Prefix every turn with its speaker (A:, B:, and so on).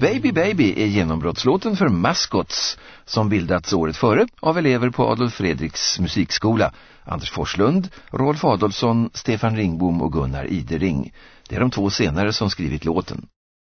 A: Baby Baby är genombrottslåten för Maskots, som bildats året före av elever på Adolf Fredriks musikskola. Anders Forslund, Rolf Adolfsson, Stefan Ringbom och Gunnar Idering. Det är de två senare som skrivit låten.